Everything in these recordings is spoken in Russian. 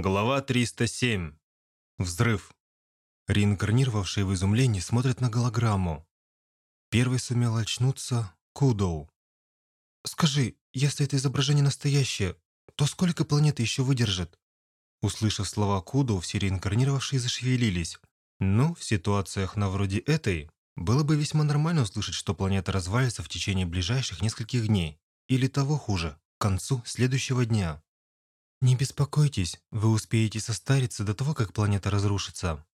Глава 307. Взрыв. Реинкарнировавшие в изумлении смотрят на голограмму. Первый сумел очнуться Кудоу. «Скажи, если это изображение настоящее, то сколько планеты еще выдержит?» Услышав слова Кудоу, все реинкарнировавшие зашевелились. Ну, в ситуациях на вроде этой, было бы весьма нормально услышать, что планета развалится в течение ближайших нескольких дней. Или того хуже, к концу следующего дня. Не беспокойтесь, вы успеете состариться до того, как планета разрушится.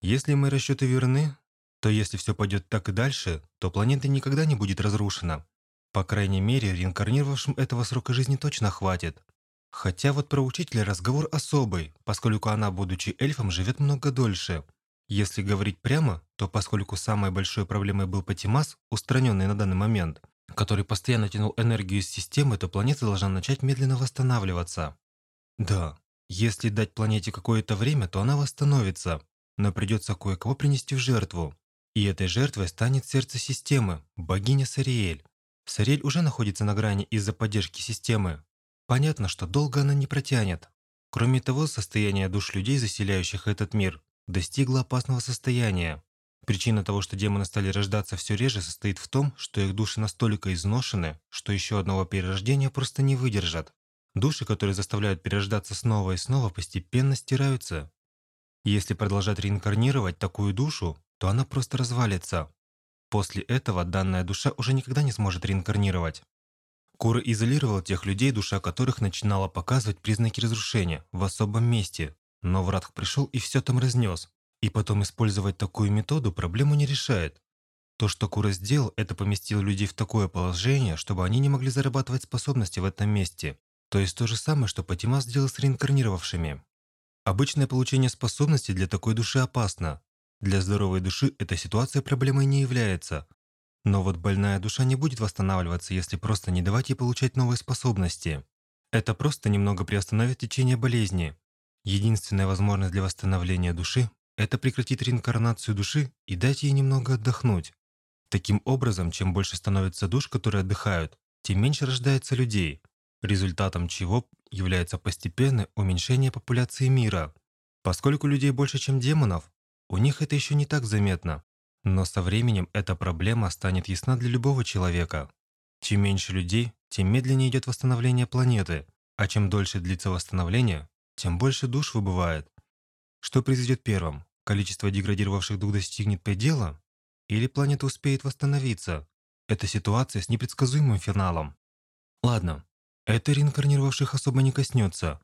Если мои расчеты верны, то если все пойдет так и дальше, то планета никогда не будет разрушена. По крайней мере, реинкарнировавшим этого срока жизни точно хватит. Хотя вот про учителя разговор особый, поскольку она, будучи эльфом, живет много дольше. Если говорить прямо, то поскольку самой большой проблемой был Патимас, устраненный на данный момент, который постоянно тянул энергию из системы, то планета должна начать медленно восстанавливаться. Да, если дать планете какое-то время, то она восстановится, но придется кое-кого принести в жертву. И этой жертвой станет сердце системы, богиня Сариэль. Сариэль уже находится на грани из-за поддержки системы. Понятно, что долго она не протянет. Кроме того, состояние душ людей, заселяющих этот мир, достигло опасного состояния. Причина того, что демоны стали рождаться все реже, состоит в том, что их души настолько изношены, что еще одного перерождения просто не выдержат. Души, которые заставляют перерождаться снова и снова, постепенно стираются. Если продолжать реинкарнировать такую душу, то она просто развалится. После этого данная душа уже никогда не сможет реинкарнировать. Кура изолировал тех людей, душа которых начинала показывать признаки разрушения в особом месте, но Вратх пришел и все там разнес, и потом использовать такую методу проблему не решает. То, что Кура сделал, это поместил людей в такое положение, чтобы они не могли зарабатывать способности в этом месте. То есть то же самое, что Патима сделал с реинкарнировавшими. Обычное получение способностей для такой души опасно. Для здоровой души эта ситуация проблемой не является. Но вот больная душа не будет восстанавливаться, если просто не давать ей получать новые способности. Это просто немного приостановит течение болезни. Единственная возможность для восстановления души это прекратить реинкарнацию души и дать ей немного отдохнуть. Таким образом, чем больше становится душ, которые отдыхают, тем меньше рождается людей, результатом чего является постепенное уменьшение популяции мира. Поскольку людей больше, чем демонов, у них это еще не так заметно. Но со временем эта проблема станет ясна для любого человека. Чем меньше людей, тем медленнее идет восстановление планеты, а чем дольше длится восстановление, тем больше душ выбывает. Что произойдет первым? Количество деградировавших дух достигнет предела? Или планета успеет восстановиться? Это ситуация с непредсказуемым финалом. Ладно, это реинкарнировавших особо не коснется.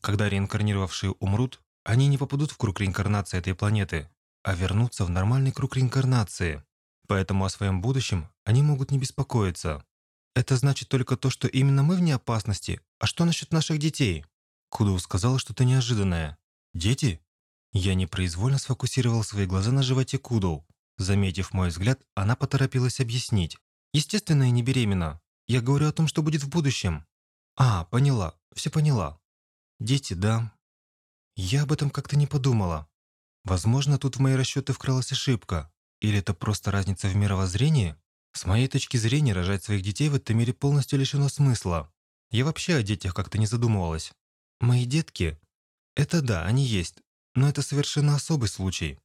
Когда реинкарнировавшие умрут, они не попадут в круг реинкарнации этой планеты, а вернутся в нормальный круг реинкарнации. Поэтому о своем будущем они могут не беспокоиться. Это значит только то, что именно мы вне опасности. А что насчет наших детей? Кудоу сказала что-то неожиданное. Дети? Я непроизвольно сфокусировал свои глаза на животе Кудоу. Заметив мой взгляд, она поторопилась объяснить. «Естественно, я не беременна. Я говорю о том, что будет в будущем». «А, поняла. Все поняла. Дети, да». Я об этом как-то не подумала. Возможно, тут в мои расчеты вкралась ошибка. Или это просто разница в мировоззрении? С моей точки зрения, рожать своих детей в этом мире полностью лишено смысла. Я вообще о детях как-то не задумывалась. Мои детки? Это да, они есть, но это совершенно особый случай.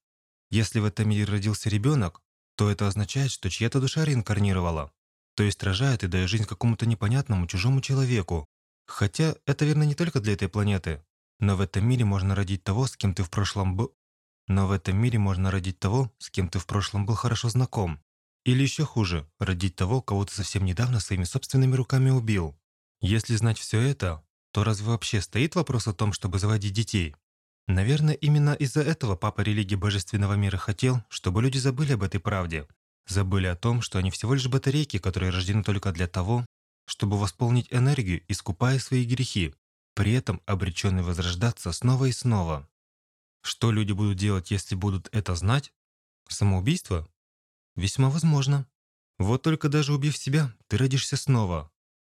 Если в этом мире родился ребенок, то это означает, что чья-то душа реинкарнировала. То есть рожает и дает жизнь какому-то непонятному чужому человеку. Хотя это верно не только для этой планеты. Но в этом мире можно родить того, с кем ты в прошлом был... Но в этом мире можно родить того, с кем ты в прошлом был хорошо знаком. Или еще хуже, родить того, кого ты совсем недавно своими собственными руками убил. Если знать все это, то разве вообще стоит вопрос о том, чтобы заводить детей? Наверное, именно из-за этого папа религии божественного мира хотел, чтобы люди забыли об этой правде. Забыли о том, что они всего лишь батарейки, которые рождены только для того, чтобы восполнить энергию, искупая свои грехи, при этом обреченные возрождаться снова и снова. Что люди будут делать, если будут это знать? Самоубийство? Весьма возможно. Вот только даже убив себя, ты родишься снова.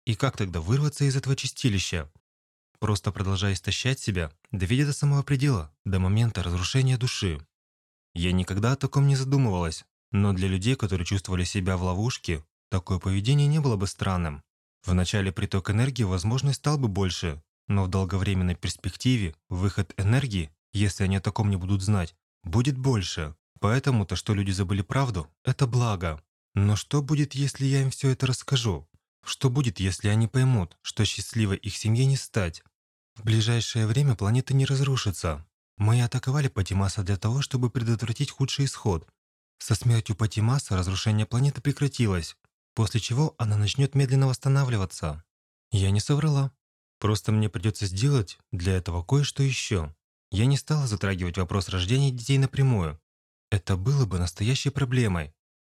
И как тогда вырваться из этого чистилища? просто продолжая истощать себя, доведя до самого предела, до момента разрушения души. Я никогда о таком не задумывалась, но для людей, которые чувствовали себя в ловушке, такое поведение не было бы странным. В начале приток энергии, возможно, стал бы больше, Но в долговременной перспективе выход энергии, если они о таком не будут знать, будет больше. Поэтому-то, что люди забыли правду, это благо. Но что будет, если я им все это расскажу? Что будет, если они поймут, что счастливой их семье не стать? В ближайшее время планета не разрушится. Мы атаковали Патимаса для того, чтобы предотвратить худший исход. Со смертью Патимаса разрушение планеты прекратилось, после чего она начнет медленно восстанавливаться. Я не соврала. Просто мне придется сделать для этого кое-что еще. Я не стала затрагивать вопрос рождения детей напрямую. Это было бы настоящей проблемой.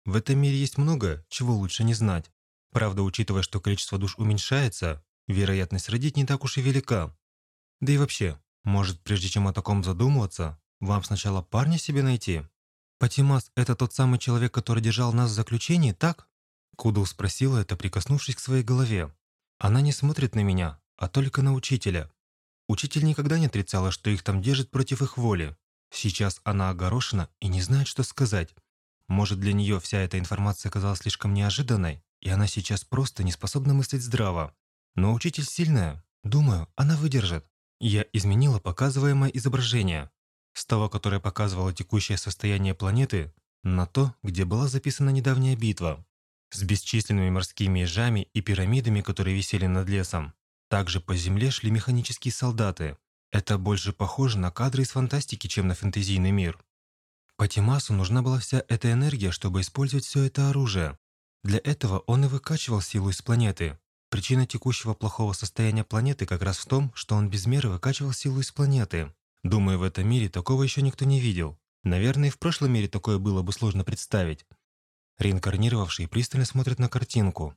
В этом мире есть много, чего лучше не знать. Правда, учитывая, что количество душ уменьшается, вероятность родить не так уж и велика. Да и вообще, может, прежде чем о таком задумываться, вам сначала парня себе найти? Патимас – это тот самый человек, который держал нас в заключении, так? Кудл спросила это, прикоснувшись к своей голове. Она не смотрит на меня, а только на учителя. Учитель никогда не отрицала, что их там держат против их воли. Сейчас она огорошена и не знает, что сказать. Может, для нее вся эта информация казалась слишком неожиданной, и она сейчас просто не способна мыслить здраво. Но учитель сильная. Думаю, она выдержит. Я изменила показываемое изображение. С того, которое показывало текущее состояние планеты, на то, где была записана недавняя битва. С бесчисленными морскими ежами и пирамидами, которые висели над лесом. Также по земле шли механические солдаты. Это больше похоже на кадры из фантастики, чем на фэнтезийный мир. Патимасу нужна была вся эта энергия, чтобы использовать все это оружие. Для этого он и выкачивал силу из планеты. Причина текущего плохого состояния планеты как раз в том, что он без меры выкачивал силу из планеты. Думаю, в этом мире такого еще никто не видел. Наверное, и в прошлом мире такое было бы сложно представить. Реинкарнировавшие пристально смотрят на картинку.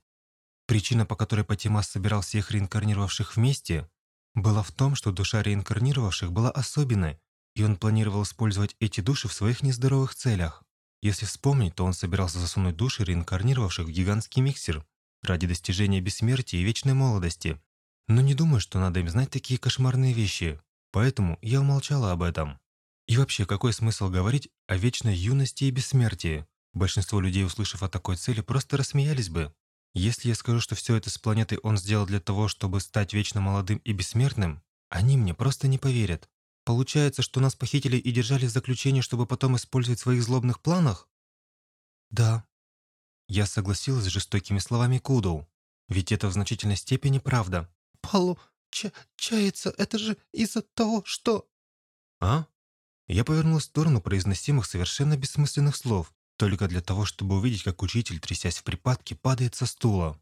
Причина, по которой Патимас собирал всех реинкарнировавших вместе, была в том, что душа реинкарнировавших была особенной, и он планировал использовать эти души в своих нездоровых целях. Если вспомнить, то он собирался засунуть души реинкарнировавших в гигантский миксер ради достижения бессмертия и вечной молодости. Но не думаю, что надо им знать такие кошмарные вещи, поэтому я умолчала об этом. И вообще, какой смысл говорить о вечной юности и бессмертии? Большинство людей, услышав о такой цели, просто рассмеялись бы. Если я скажу, что все это с планетой он сделал для того, чтобы стать вечно молодым и бессмертным, они мне просто не поверят. Получается, что нас похитили и держали в заключении, чтобы потом использовать в своих злобных планах? Да. Я согласилась с жестокими словами Кудоу, ведь это в значительной степени правда. Получается, это же из-за того, что... А? Я повернулась в сторону произносимых совершенно бессмысленных слов, только для того, чтобы увидеть, как учитель, трясясь в припадке, падает со стула.